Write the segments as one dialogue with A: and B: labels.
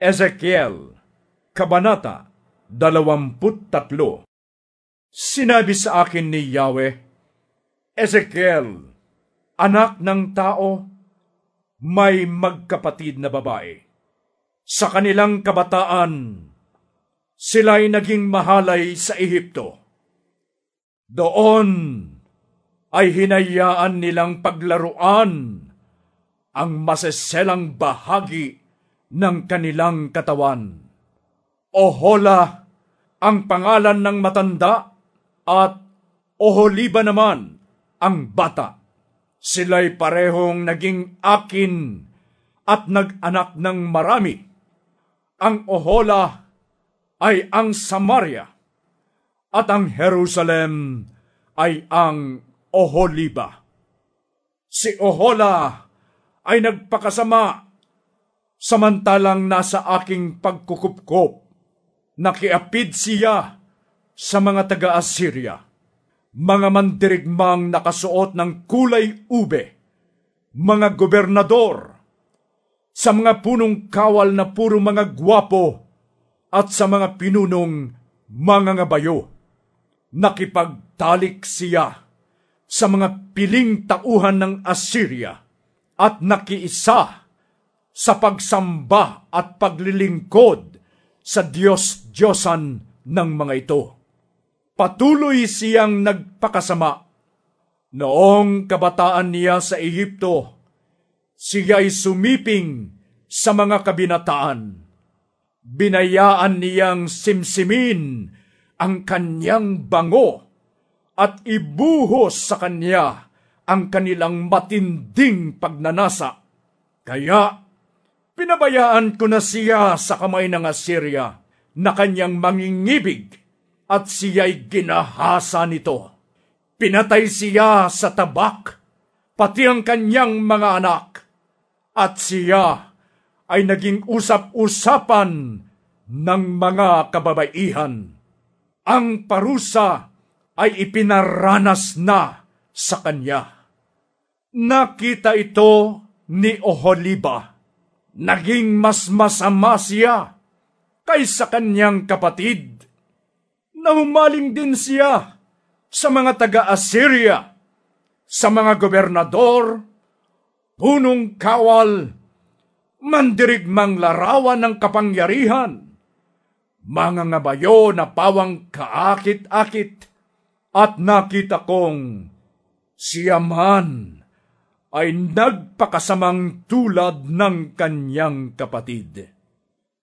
A: Ezekiel, Kabanata 23 Sinabi sa akin ni Yahweh, Ezekiel, anak ng tao, may magkapatid na babae. Sa kanilang kabataan, sila'y naging mahalay sa Ehipto. Doon ay hinayaan nilang paglaruan ang maseselang bahagi ng kanilang katawan. Ohola ang pangalan ng matanda at Oholiba naman ang bata. Sila'y parehong naging akin at nag-anak ng marami. Ang Ohola ay ang Samaria at ang Jerusalem ay ang Oholiba. Si Ohola ay nagpakasama Samantalang nasa aking pagkukupkop, nakiapid siya sa mga taga-Assyria, mga mandirigmang nakasuot ng kulay ube, mga gobernador, sa mga punong kawal na puro mga gwapo, at sa mga pinunong mga ngabayo. Nakipagtalik siya sa mga piling tauhan ng Assyria at nakiisa sa pagsamba at paglilingkod sa Diyos-Diyosan ng mga ito. Patuloy siyang nagpakasama. Noong kabataan niya sa Ehipto, siya'y sumiping sa mga kabinataan. Binayaan niyang simsimin ang kanyang bango at ibuhos sa kanya ang kanilang matinding pagnanasa. Kaya Pinabayaan ko na siya sa kamay ng Assyria na kanyang mangingibig at siya'y ginahasa nito. Pinatay siya sa tabak, pati ang kanyang mga anak, at siya ay naging usap-usapan ng mga kababaihan. Ang parusa ay ipinaranas na sa kanya. Nakita ito ni Oholiba naging mas masama siya kaysa kanyang kapatid. Nahumaling din siya sa mga taga-Assyria, sa mga gobernador, punong kawal, mandirigmang larawan ng kapangyarihan, mga ngabayo na pawang kaakit-akit, at nakita kong siya man ay nagpakasamang tulad ng kanyang kapatid.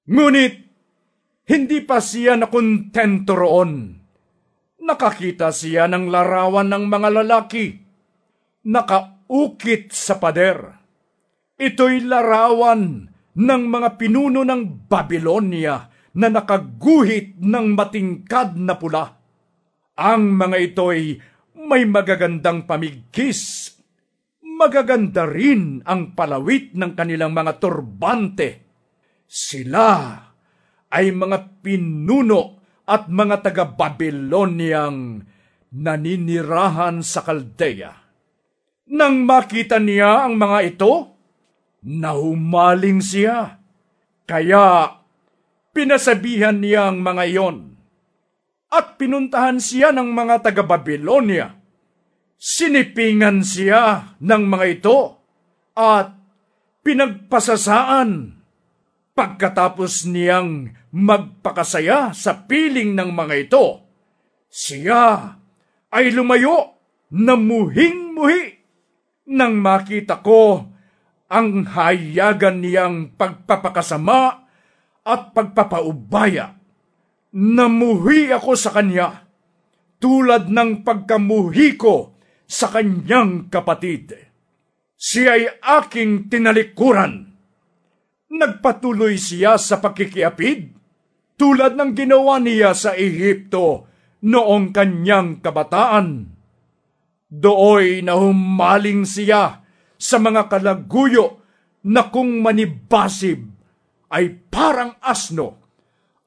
A: Ngunit, hindi pa siya nakontento roon. Nakakita siya ng larawan ng mga lalaki. Nakaukit sa pader. Ito'y larawan ng mga pinuno ng Babylonia na nakaguhit ng matingkad na pula. Ang mga ito'y may magagandang pamigkis magaganda rin ang palawit ng kanilang mga turbante. Sila ay mga pinuno at mga taga-Babyloniang naninirahan sa Kaldea. Nang makita niya ang mga ito, nahumaling siya. Kaya pinasabihan niya ang mga iyon at pinuntahan siya ng mga taga-Babylonia Sinipingan siya ng mga ito at pinagpasasaan pagkatapos niyang magpakasaya sa piling ng mga ito. Siya ay lumayo na muhing-muhi nang makita ko ang hayagan niyang pagpapakasama at pagpapaubaya. Namuhi ako sa kanya tulad ng pagkamuhi ko sa kanyang kapatid. Siya ay aking tinalikuran. Nagpatuloy siya sa pakikiapid tulad ng ginawa niya sa Ehipto noong kanyang kabataan. Dooy na humaling siya sa mga kalaguyo na kung manibasib ay parang asno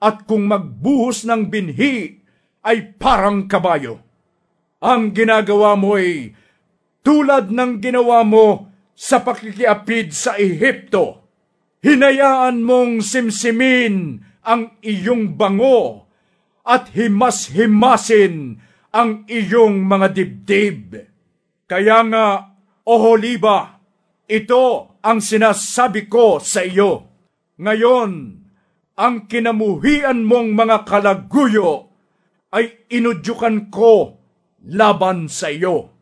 A: at kung magbuhos ng binhi ay parang kabayo ang ginagawa mo ay tulad ng ginawa mo sa pakikiapid sa Ehipto. Hinayaan mong simsimin ang iyong bango at himas-himasin ang iyong mga dibdib. Kaya nga, Oholiba, ito ang sinasabi ko sa iyo. Ngayon, ang kinamuhian mong mga kalaguyo ay inudyukan ko laban sa iyo.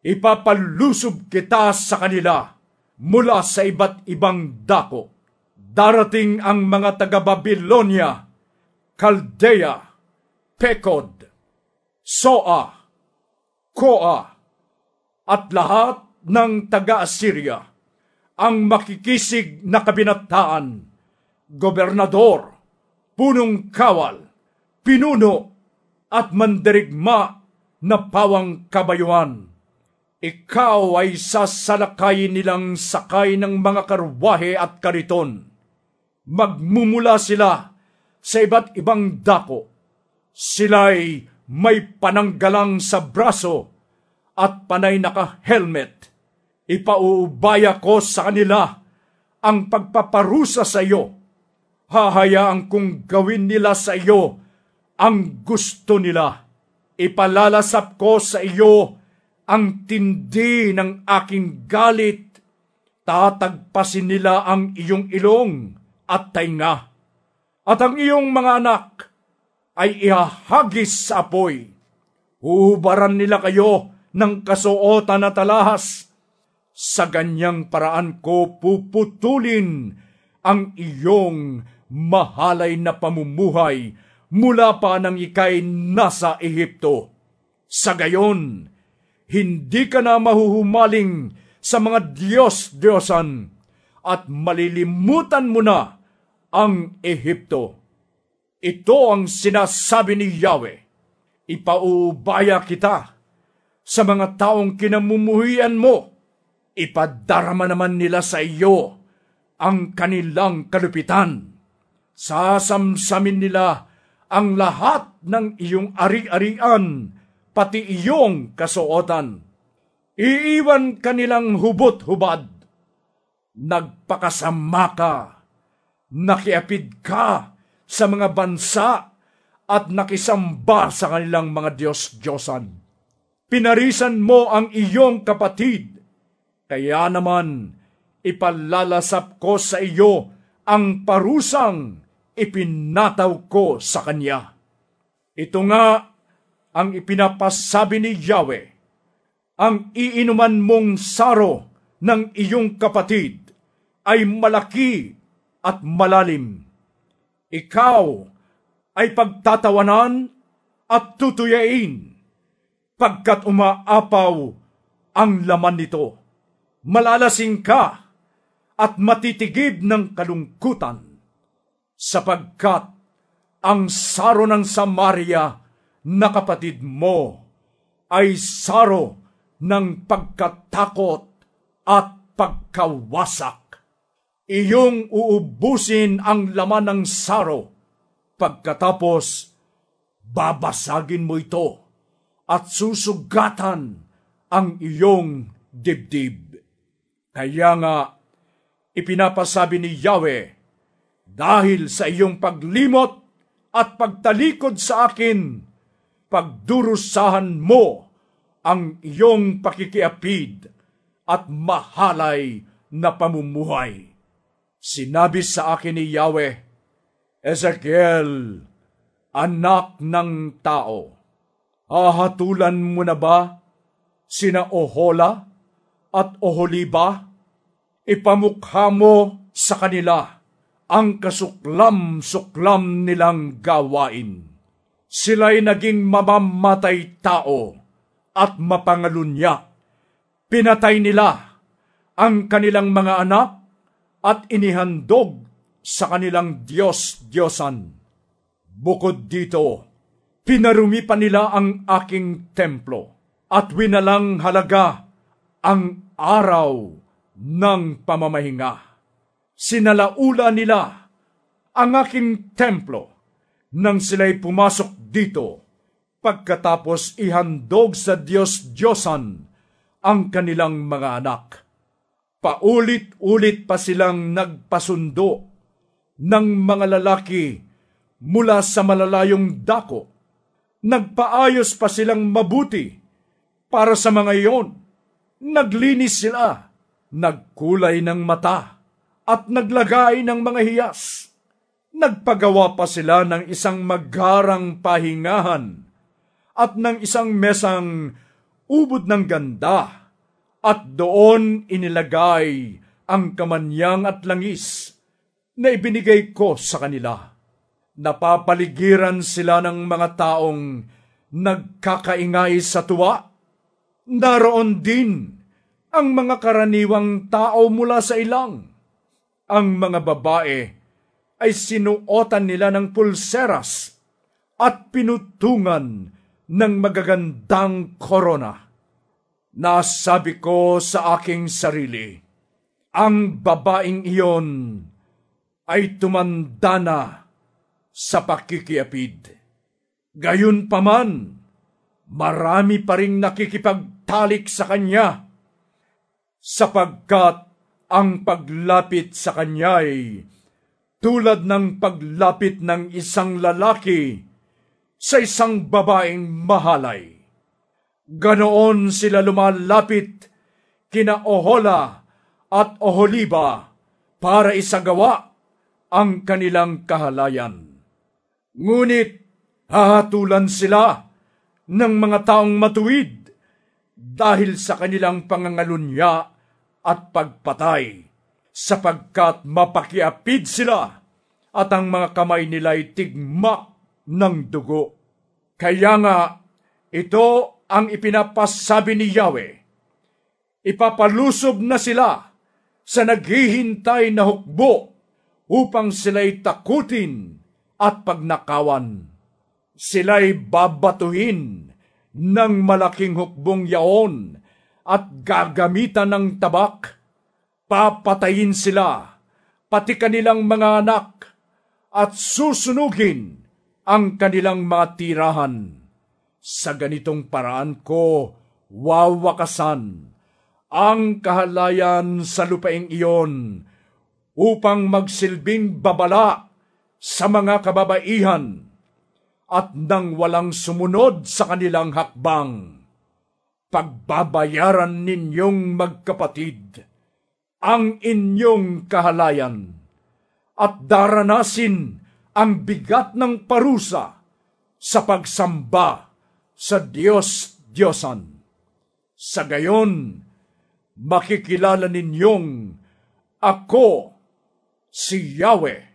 A: Ipapalusob kita sa kanila mula sa iba't ibang dako. Darating ang mga taga-Babylonia, Caldea, Pekod, Soa, Koa, at lahat ng taga-Assyria ang makikisig na kabinataan, gobernador, punong kawal, pinuno at mandirigma na pawang kabayuan. Ikaw ay sasalakayin nilang sakay ng mga karwahe at kariton. Magmumula sila sa iba't ibang dako. Sila'y may pananggalang sa braso at panay naka-helmet. Ipauubaya ko sa kanila ang pagpaparusa sa iyo. Hahayaan kong gawin nila sa iyo ang gusto nila. Ipalalasap ko sa iyo ang tindi ng aking galit. Tatagpasin nila ang iyong ilong at tainga. At ang iyong mga anak ay ihahagis sa apoy. Huhubaran nila kayo ng kasuotan at alahas. Sa ganyang paraan ko puputulin ang iyong mahalay na pamumuhay mula pa nang ikay nasa Ehipto. Sa gayon, hindi ka na mahuhumaling sa mga Diyos-Diyosan at malilimutan mo na ang Ehipto. Ito ang sinasabi ni Yahweh. Ipaubaya kita sa mga taong kinamumuhian mo. Ipadarama naman nila sa iyo ang kanilang kalupitan. Sasamsamin nila ang lahat ng iyong ari-arian, pati iyong kasuotan. Iiwan kanilang hubot-hubad. Nagpakasama ka, nakiapid ka sa mga bansa at nakisamba sa kanilang mga Diyos-Diyosan. Pinarisan mo ang iyong kapatid, kaya naman ipalalasap ko sa iyo ang parusang ipinataw ko sa kanya. Ito nga ang ipinapasabi ni Yahweh, ang iinuman mong saro ng iyong kapatid ay malaki at malalim. Ikaw ay pagtatawanan at tutuyain pagkat umaapaw ang laman nito. Malalasing ka at matitigib ng kalungkutan sapagkat ang saro ng Samaria na kapatid mo ay saro ng pagkatakot at pagkawasak. Iyong uubusin ang laman ng saro pagkatapos babasagin mo ito at susugatan ang iyong dibdib. Kaya nga, ipinapasabi ni Yahweh, dahil sa iyong paglimot at pagtalikod sa akin, pagdurusahan mo ang iyong pakikiapid at mahalay na pamumuhay. Sinabi sa akin ni Yahweh, Ezekiel, anak ng tao, hahatulan mo na ba sina Ohola at Oholiba? Ipamukha mo sa kanila ang kasuklam-suklam nilang gawain. Sila'y naging mamamatay tao at mapangalunya. Pinatay nila ang kanilang mga anak at inihandog sa kanilang Diyos-Diyosan. Bukod dito, pinarumi pa nila ang aking templo at winalang halaga ang araw ng pamamahinga sinalaula nila ang aking templo nang sila'y pumasok dito pagkatapos ihandog sa Diyos-Diyosan ang kanilang mga anak. Paulit-ulit pa silang nagpasundo ng mga lalaki mula sa malalayong dako. Nagpaayos pa silang mabuti para sa mga iyon. Naglinis sila, nagkulay ng mata, at naglagay ng mga hiyas. Nagpagawa pa sila ng isang magarang pahingahan at ng isang mesang ubod ng ganda at doon inilagay ang kamanyang at langis na ibinigay ko sa kanila. Napapaligiran sila ng mga taong nagkakaingay sa tuwa. Naroon din ang mga karaniwang tao mula sa ilang. Ang mga babae ay sinuotan nila ng pulseras at pinutungan ng magagandang korona. Nasabi ko sa aking sarili, ang babaeng iyon ay tumanda na sa pakikiapid. Gayun paman, marami pa rin nakikipagtalik sa kanya, sapagkat ang paglapit sa kanya ay tulad ng paglapit ng isang lalaki sa isang babaeng mahalay. Ganoon sila lumalapit kina Ohola at Oholiba para isagawa ang kanilang kahalayan. Ngunit hahatulan sila ng mga taong matuwid dahil sa kanilang pangangalunya at pagpatay, sapagkat mapakiapid sila at ang mga kamay nila ay tigma ng dugo. Kaya nga, ito ang ipinapasabi ni Yahweh. Ipapalusob na sila sa naghihintay na hukbo upang sila'y takutin at pagnakawan. Sila'y babatuhin ng malaking hukbong yaon at gagamitan ng tabak. Papatayin sila, pati kanilang mga anak, at susunugin ang kanilang mga tirahan. Sa ganitong paraan ko, wawakasan ang kahalayan sa lupaing iyon upang magsilbing babala sa mga kababaihan at nang walang sumunod sa kanilang hakbang. Pagbabayaran ninyong magkapatid ang inyong kahalayan at daranasin ang bigat ng parusa sa pagsamba sa Diyos Diyosan. Sa gayon, makikilala ninyong ako si Yahweh